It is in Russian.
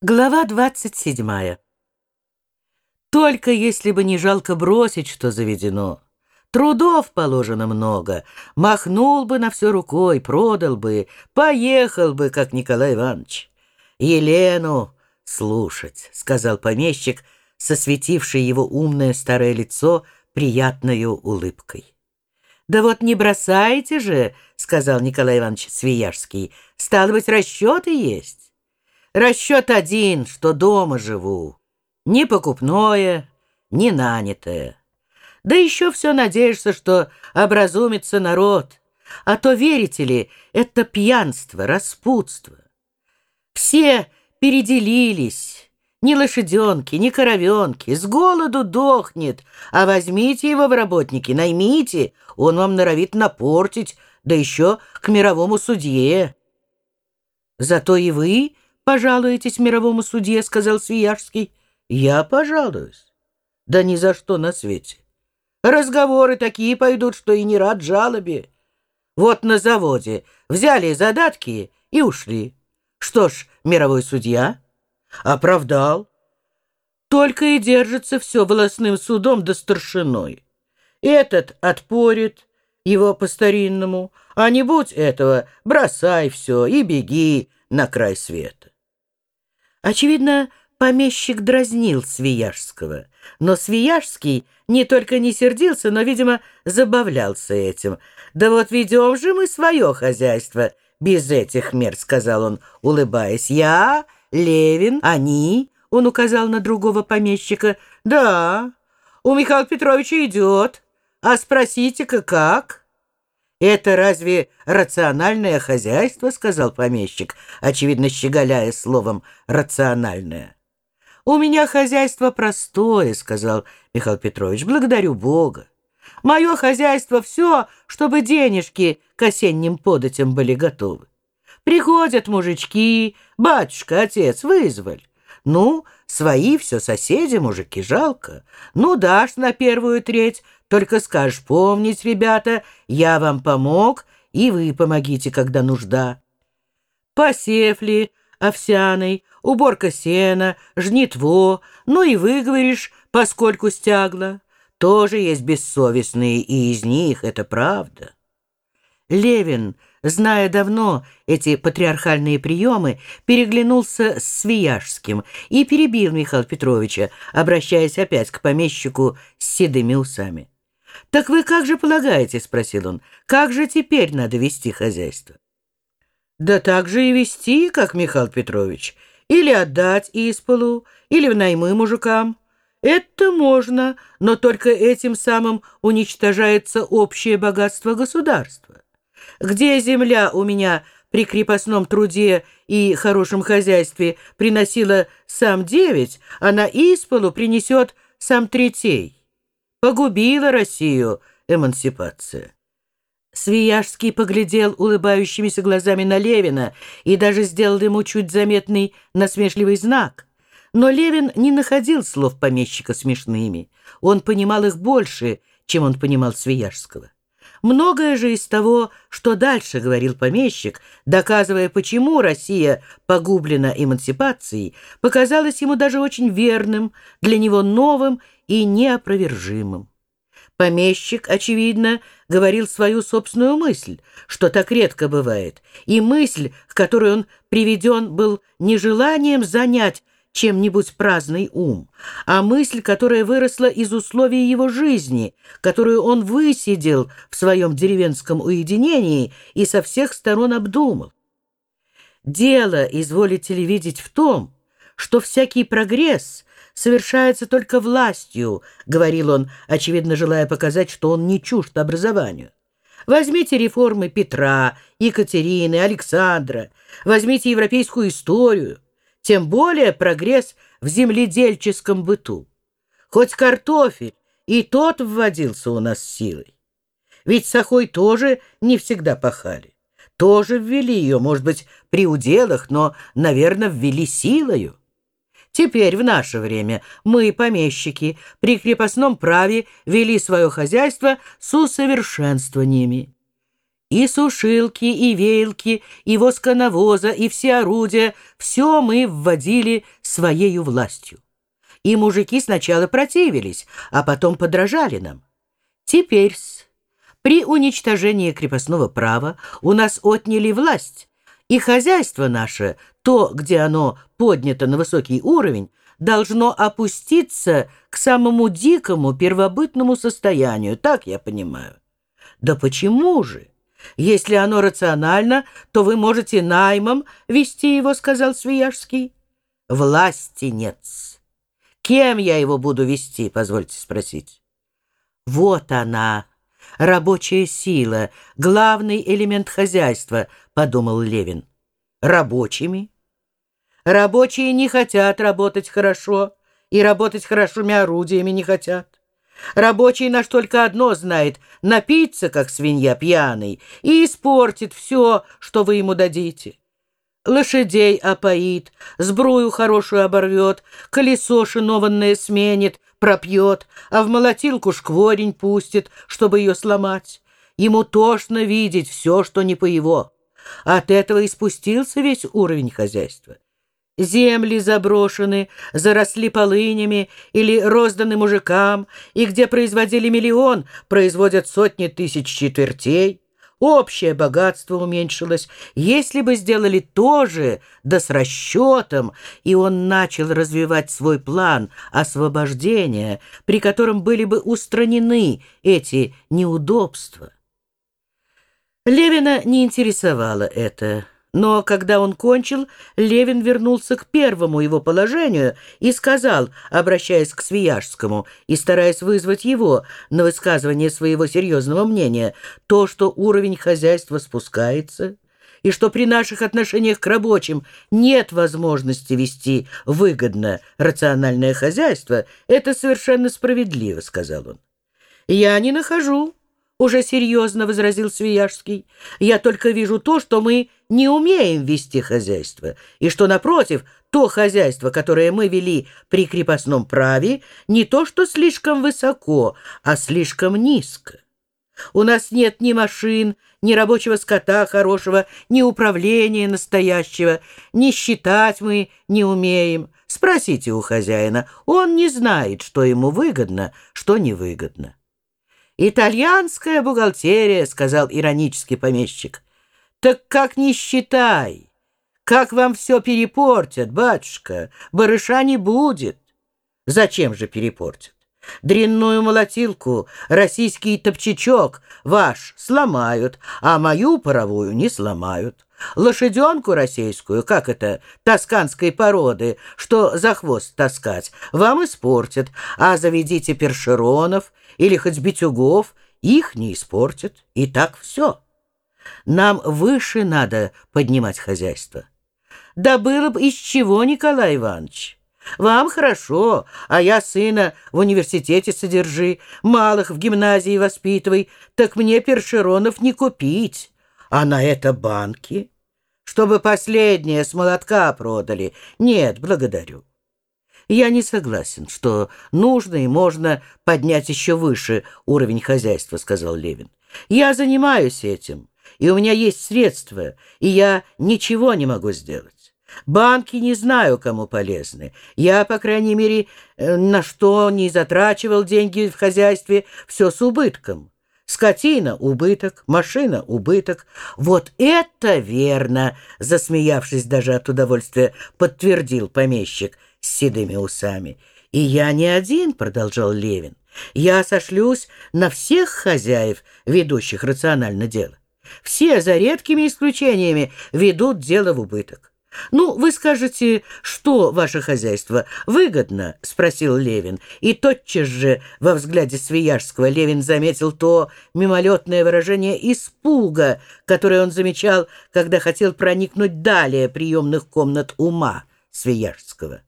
Глава двадцать седьмая. Только если бы не жалко бросить, что заведено. Трудов положено много. Махнул бы на все рукой, продал бы, поехал бы, как Николай Иванович. Елену слушать, — сказал помещик, сосветивший его умное старое лицо приятною улыбкой. «Да вот не бросайте же», — сказал Николай Иванович Свияжский, — «стало быть, расчеты есть». Расчет один, что дома живу. Ни покупное, ни нанятое. Да еще все надеешься, что образумится народ. А то, верите ли, это пьянство, распутство. Все переделились. Ни лошаденки, ни коровенки. С голоду дохнет. А возьмите его в работники, наймите. Он вам норовит напортить, да еще к мировому судье. Зато и вы пожалуетесь мировому судье, — сказал Свияжский. — Я пожалуюсь. Да ни за что на свете. Разговоры такие пойдут, что и не рад жалобе. Вот на заводе взяли задатки и ушли. Что ж, мировой судья оправдал. Только и держится все волосным судом да старшиной. Этот отпорит его по-старинному, а не будь этого, бросай все и беги на край света. Очевидно, помещик дразнил Свияжского, но Свияжский не только не сердился, но, видимо, забавлялся этим. «Да вот ведем же мы свое хозяйство без этих мер», — сказал он, улыбаясь. «Я, Левин, они...» — он указал на другого помещика. «Да, у Михаила Петровича идет. А спросите-ка, как?» «Это разве рациональное хозяйство?» — сказал помещик, очевидно щеголяя словом «рациональное». «У меня хозяйство простое», — сказал Михаил Петрович. «Благодарю Бога. Мое хозяйство все, чтобы денежки к осенним податям были готовы. Приходят мужички, батюшка, отец, вызвали. Ну, свои все соседи, мужики, жалко. Ну, дашь на первую треть, только скажешь, помнить, ребята, я вам помог, и вы помогите, когда нужда. Посев ли, овсяный, уборка сена, жнитво, ну и вы, говоришь, поскольку стягла. Тоже есть бессовестные, и из них это правда. Левин, зная давно эти патриархальные приемы, переглянулся с Свияжским и перебил Михаила Петровича, обращаясь опять к помещику с седыми усами. «Так вы как же полагаете, — спросил он, — как же теперь надо вести хозяйство?» «Да так же и вести, как Михаил Петрович, или отдать исполу, или в наймы мужикам. Это можно, но только этим самым уничтожается общее богатство государства. Где земля у меня при крепостном труде и хорошем хозяйстве приносила сам девять, она исполу принесет сам третей. Погубила Россию эмансипация. Свияжский поглядел улыбающимися глазами на Левина и даже сделал ему чуть заметный насмешливый знак. Но Левин не находил слов помещика смешными. Он понимал их больше, чем он понимал Свияжского. Многое же из того, что дальше говорил помещик, доказывая, почему Россия погублена эмансипацией, показалось ему даже очень верным, для него новым и неопровержимым. Помещик, очевидно, говорил свою собственную мысль, что так редко бывает, и мысль, к которой он приведен, был не желанием занять чем-нибудь праздный ум, а мысль, которая выросла из условий его жизни, которую он высидел в своем деревенском уединении и со всех сторон обдумал. Дело, изволите ли видеть, в том, что всякий прогресс совершается только властью, говорил он, очевидно желая показать, что он не чужд образованию. Возьмите реформы Петра, Екатерины, Александра, возьмите европейскую историю, тем более прогресс в земледельческом быту. Хоть картофель, и тот вводился у нас силой. Ведь сахой тоже не всегда пахали. Тоже ввели ее, может быть, при уделах, но, наверное, ввели силою. Теперь, в наше время, мы, помещики, при крепостном праве вели свое хозяйство с усовершенствованиями. И сушилки, и веялки, и восконавоза, и все орудия — все мы вводили своею властью. И мужики сначала противились, а потом подражали нам. теперь при уничтожении крепостного права у нас отняли власть, и хозяйство наше, то, где оно поднято на высокий уровень, должно опуститься к самому дикому первобытному состоянию, так я понимаю. Да почему же? Если оно рационально, то вы можете наймом вести его, сказал Свияжский. Власти нет. Кем я его буду вести, позвольте спросить? Вот она, рабочая сила, главный элемент хозяйства, подумал Левин. Рабочими? Рабочие не хотят работать хорошо, и работать хорошими орудиями не хотят. Рабочий наш только одно знает — напиться, как свинья пьяный, и испортит все, что вы ему дадите. Лошадей опоит, сбрую хорошую оборвет, колесо шинованное сменит, пропьет, а в молотилку шкворень пустит, чтобы ее сломать. Ему тошно видеть все, что не по его. От этого и спустился весь уровень хозяйства. Земли заброшены, заросли полынями или розданы мужикам, и где производили миллион, производят сотни тысяч четвертей. Общее богатство уменьшилось. Если бы сделали то же, да с расчетом, и он начал развивать свой план освобождения, при котором были бы устранены эти неудобства. Левина не интересовало это. Но когда он кончил, Левин вернулся к первому его положению и сказал, обращаясь к Свияжскому и стараясь вызвать его на высказывание своего серьезного мнения, то, что уровень хозяйства спускается, и что при наших отношениях к рабочим нет возможности вести выгодно рациональное хозяйство, это совершенно справедливо, сказал он. «Я не нахожу», — уже серьезно возразил Свияжский. «Я только вижу то, что мы не умеем вести хозяйство, и что, напротив, то хозяйство, которое мы вели при крепостном праве, не то что слишком высоко, а слишком низко. У нас нет ни машин, ни рабочего скота хорошего, ни управления настоящего, ни считать мы не умеем. Спросите у хозяина, он не знает, что ему выгодно, что невыгодно. «Итальянская бухгалтерия», — сказал иронический помещик. «Так как не считай, как вам все перепортят, батюшка, барыша не будет». «Зачем же перепортят? Дрянную молотилку, российский топчачок ваш сломают, а мою паровую не сломают. Лошаденку российскую, как это, тосканской породы, что за хвост таскать, вам испортят, а заведите першеронов или хоть битюгов, их не испортят. И так все. Нам выше надо поднимать хозяйство. Да было бы из чего, Николай Иванович. Вам хорошо, а я сына в университете содержи, малых в гимназии воспитывай, так мне першеронов не купить. А на это банки? Чтобы последнее с молотка продали. Нет, благодарю. Я не согласен, что нужно и можно поднять еще выше уровень хозяйства, сказал Левин. Я занимаюсь этим, и у меня есть средства, и я ничего не могу сделать. Банки не знаю, кому полезны. Я, по крайней мере, э, на что не затрачивал деньги в хозяйстве, все с убытком. Скотина — убыток, машина — убыток. Вот это верно, засмеявшись даже от удовольствия, подтвердил помещик с седыми усами. И я не один, продолжал Левин. Я сошлюсь на всех хозяев, ведущих рационально дело. Все, за редкими исключениями, ведут дело в убыток. «Ну, вы скажете, что ваше хозяйство выгодно?» — спросил Левин. И тотчас же во взгляде Свияжского Левин заметил то мимолетное выражение испуга, которое он замечал, когда хотел проникнуть далее приемных комнат ума Свияжского.